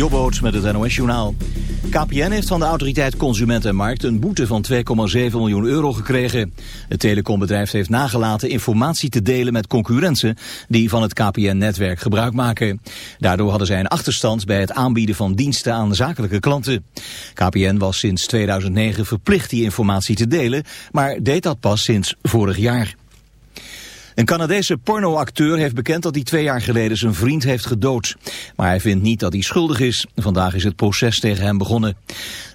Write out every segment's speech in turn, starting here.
Jobboot met het NOS-journaal. KPN heeft van de autoriteit Consument en Markt een boete van 2,7 miljoen euro gekregen. Het telecombedrijf heeft nagelaten informatie te delen met concurrenten die van het KPN-netwerk gebruik maken. Daardoor hadden zij een achterstand bij het aanbieden van diensten aan zakelijke klanten. KPN was sinds 2009 verplicht die informatie te delen, maar deed dat pas sinds vorig jaar. Een Canadese pornoacteur heeft bekend dat hij twee jaar geleden zijn vriend heeft gedood. Maar hij vindt niet dat hij schuldig is. Vandaag is het proces tegen hem begonnen.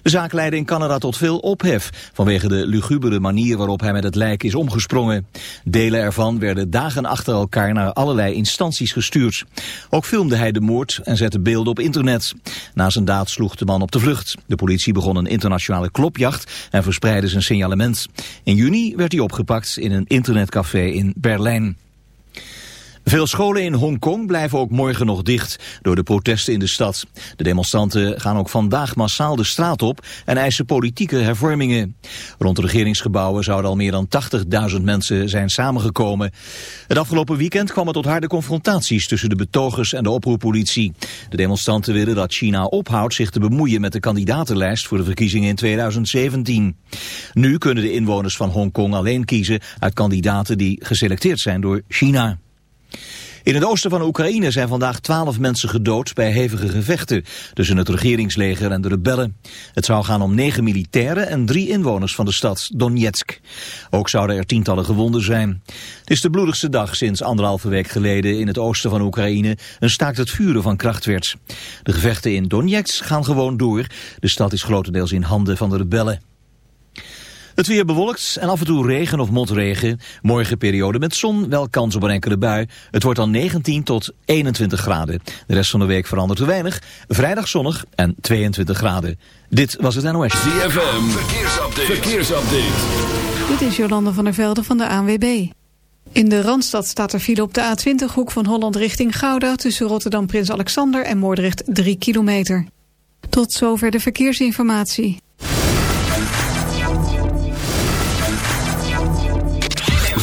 De zaak leidde in Canada tot veel ophef vanwege de lugubere manier waarop hij met het lijk is omgesprongen. Delen ervan werden dagen achter elkaar naar allerlei instanties gestuurd. Ook filmde hij de moord en zette beelden op internet. Na zijn daad sloeg de man op de vlucht. De politie begon een internationale klopjacht en verspreidde zijn signalement. In juni werd hij opgepakt in een internetcafé in Berlijn. Then. Veel scholen in Hongkong blijven ook morgen nog dicht door de protesten in de stad. De demonstranten gaan ook vandaag massaal de straat op en eisen politieke hervormingen. Rond de regeringsgebouwen zouden al meer dan 80.000 mensen zijn samengekomen. Het afgelopen weekend kwam het tot harde confrontaties tussen de betogers en de oproerpolitie. De demonstranten willen dat China ophoudt zich te bemoeien met de kandidatenlijst voor de verkiezingen in 2017. Nu kunnen de inwoners van Hongkong alleen kiezen uit kandidaten die geselecteerd zijn door China. In het oosten van Oekraïne zijn vandaag twaalf mensen gedood bij hevige gevechten tussen het regeringsleger en de rebellen. Het zou gaan om negen militairen en drie inwoners van de stad Donetsk. Ook zouden er tientallen gewonden zijn. Het is de bloedigste dag sinds anderhalve week geleden in het oosten van Oekraïne een staakt het vuren van kracht werd. De gevechten in Donetsk gaan gewoon door. De stad is grotendeels in handen van de rebellen. Het weer bewolkt en af en toe regen of motregen. Morgen periode met zon, wel kans op een enkele bui. Het wordt dan 19 tot 21 graden. De rest van de week verandert te weinig. Vrijdag zonnig en 22 graden. Dit was het NOS. ZFM, verkeersupdate. verkeersupdate. Dit is Jolande van der Velde van de ANWB. In de Randstad staat er file op de A20 hoek van Holland richting Gouda... tussen Rotterdam Prins Alexander en Moordrecht 3 kilometer. Tot zover de verkeersinformatie.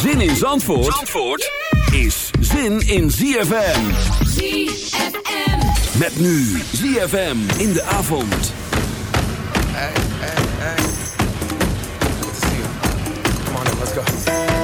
Zin in Zandvoort, Zandvoort is zin in ZFM. ZFM. Met nu ZFM in de avond. Hey, hey, hey. Good to see you. Come on let's go.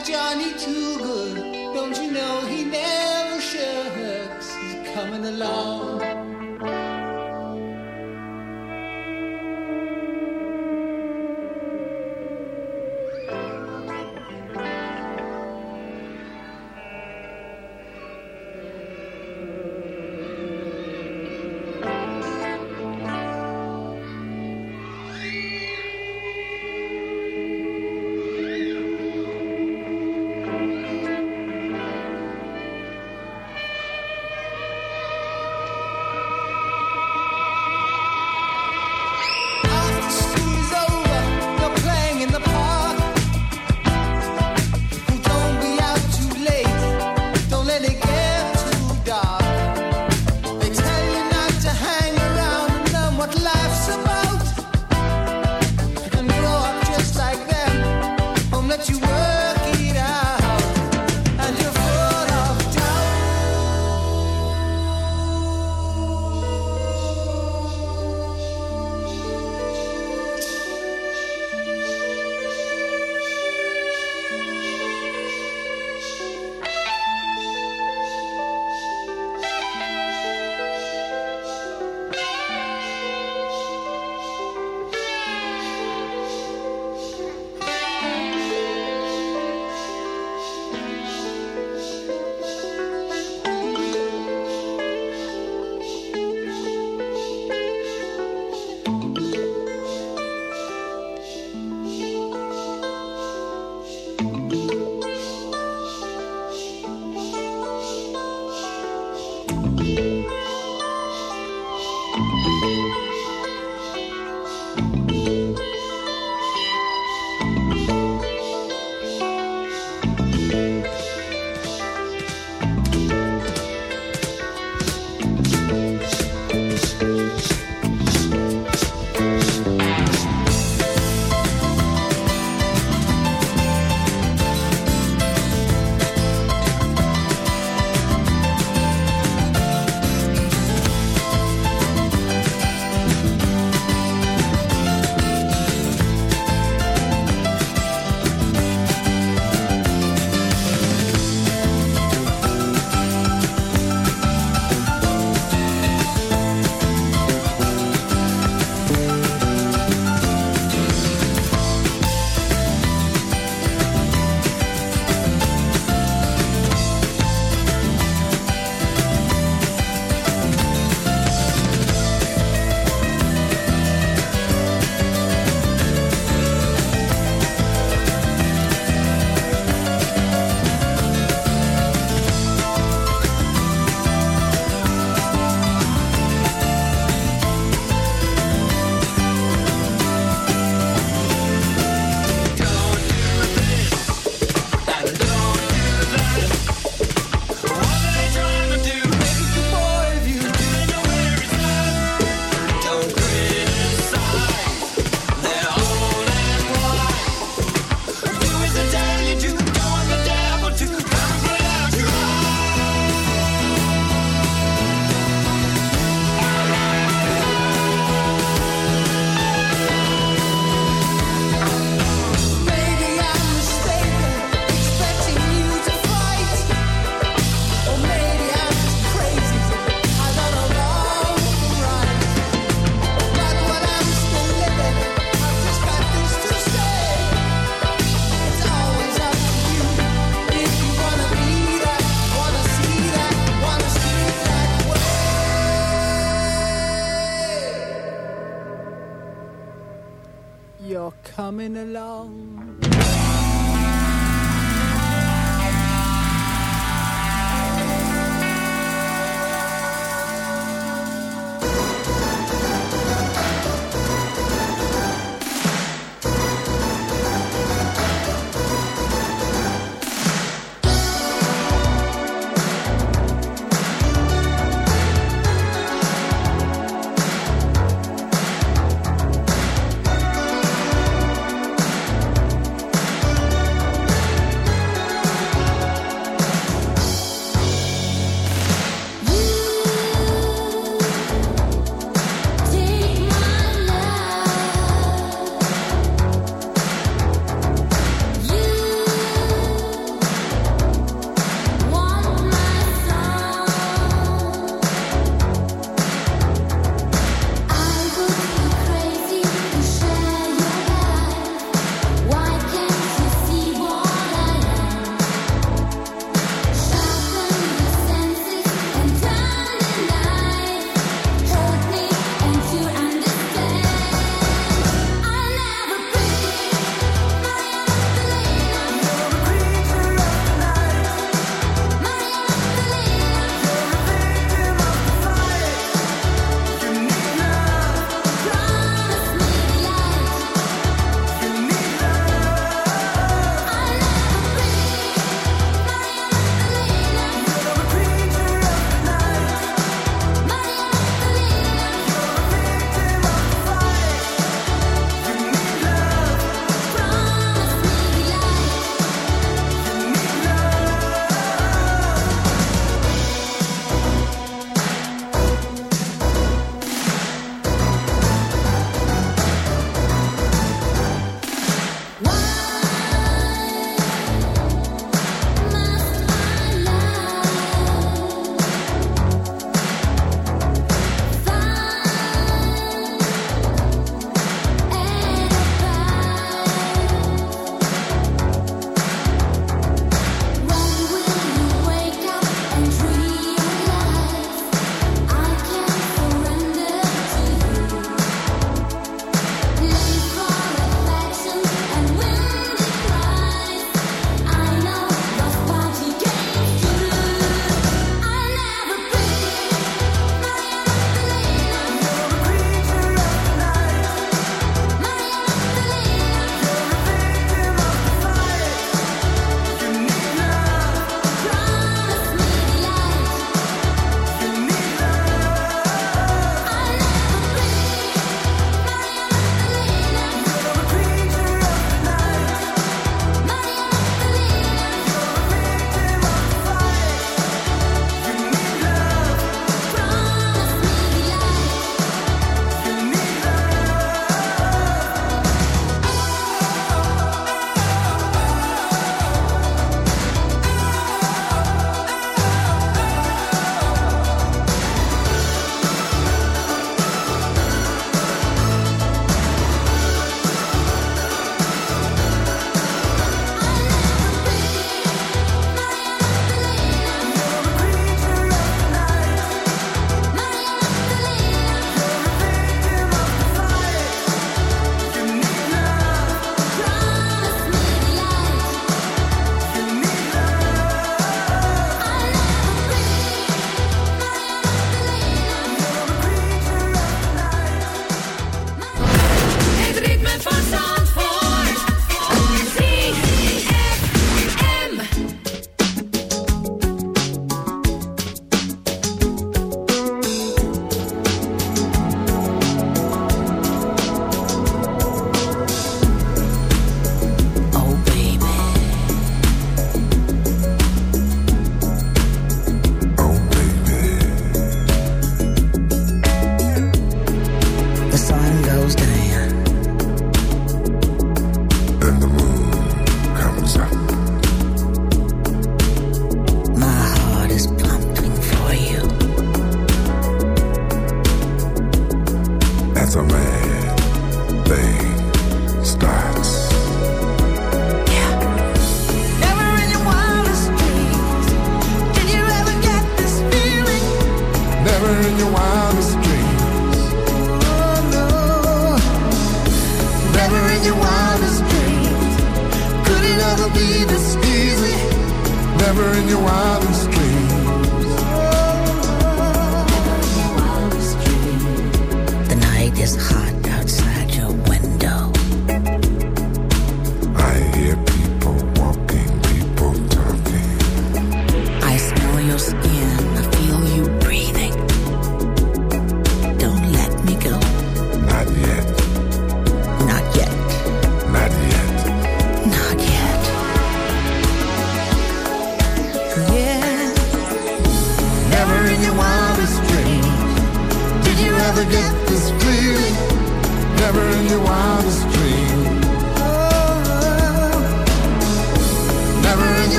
And Música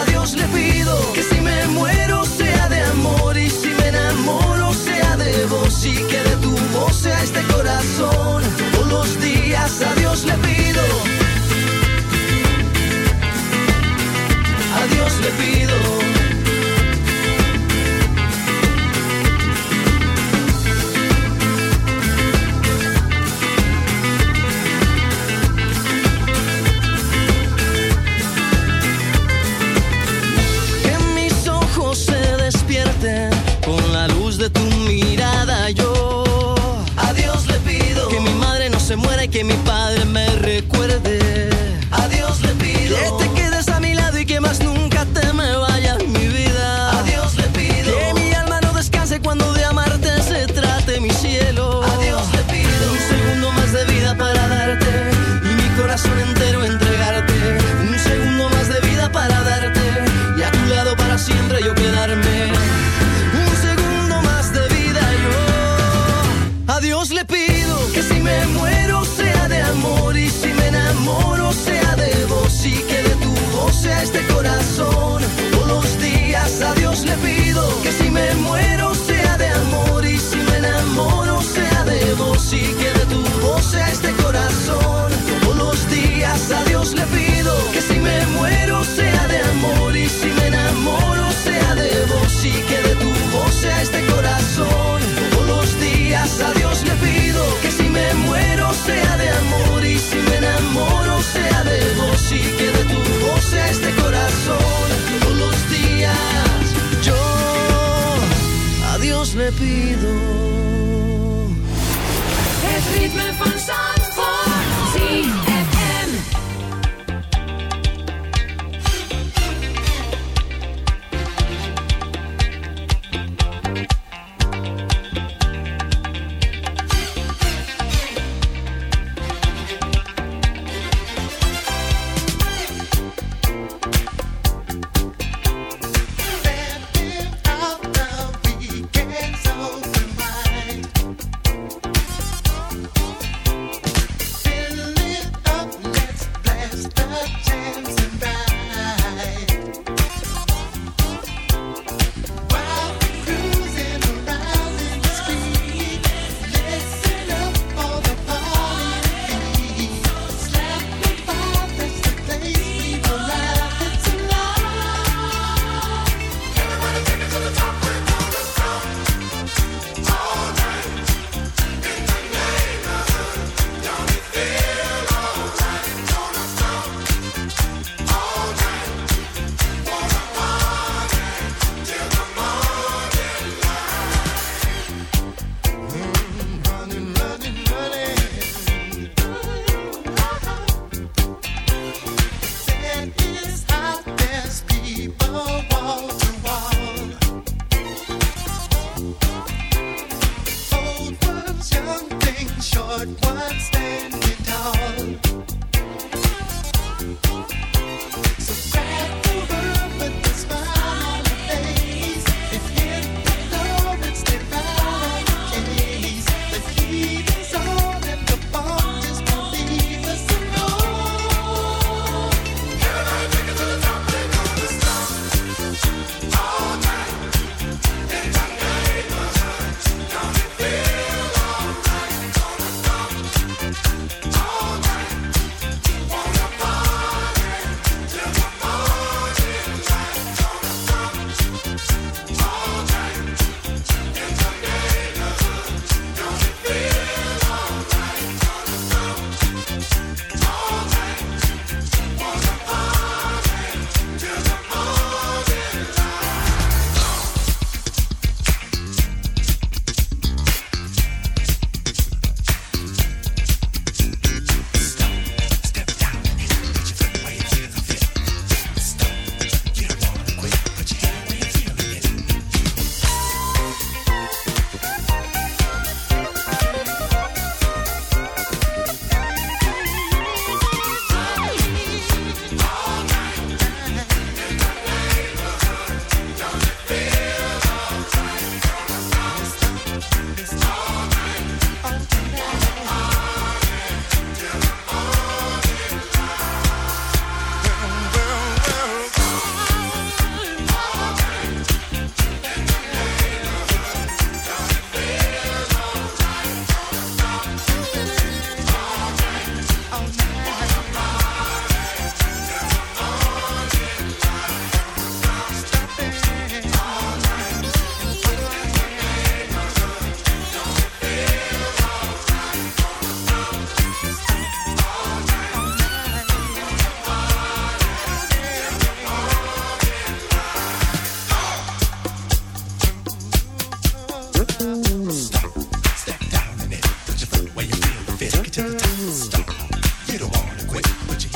A Dios le pido que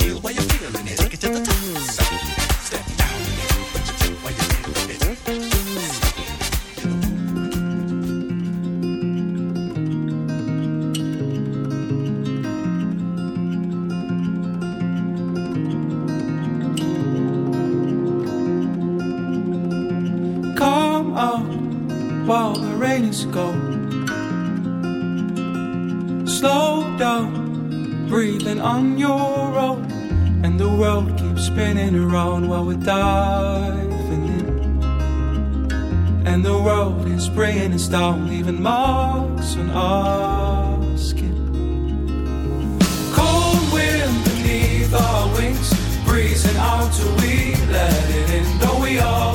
feel what you're feeling is. we're diving in. And the road is spraying its down, leaving marks on our skin. Cold wind beneath our wings, breezing out till we let it in. Though we all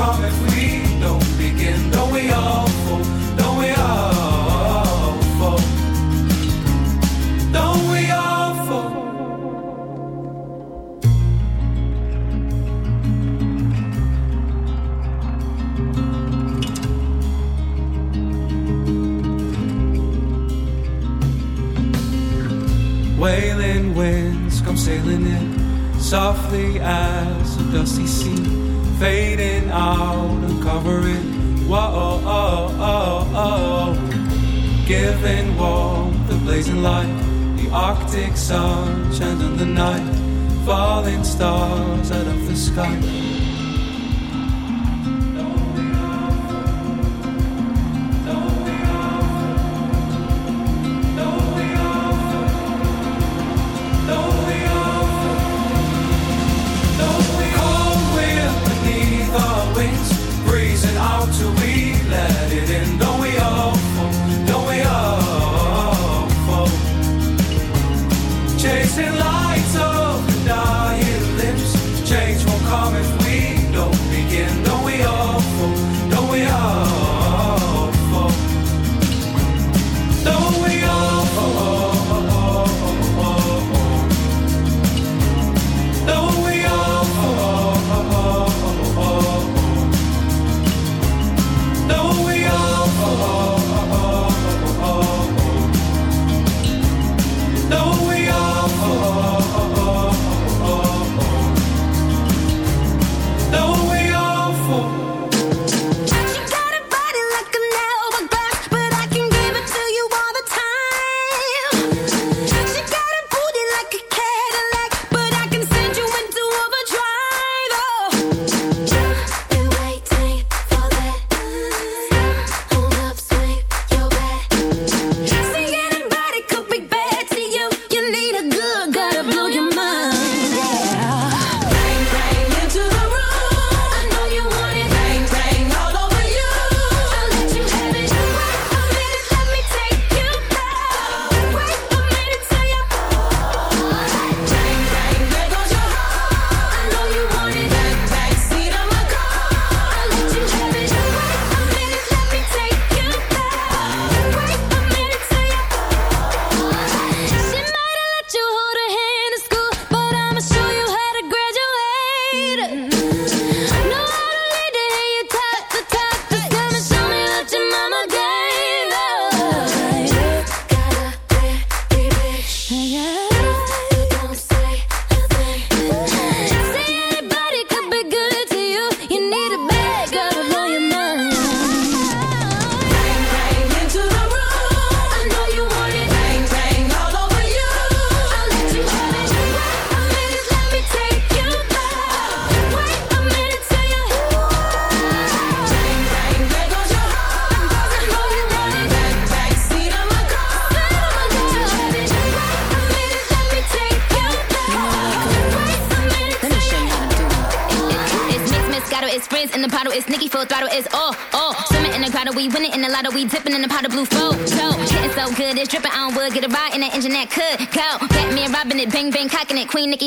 come if we Arctic sun, chanting the night, falling stars out of the sky.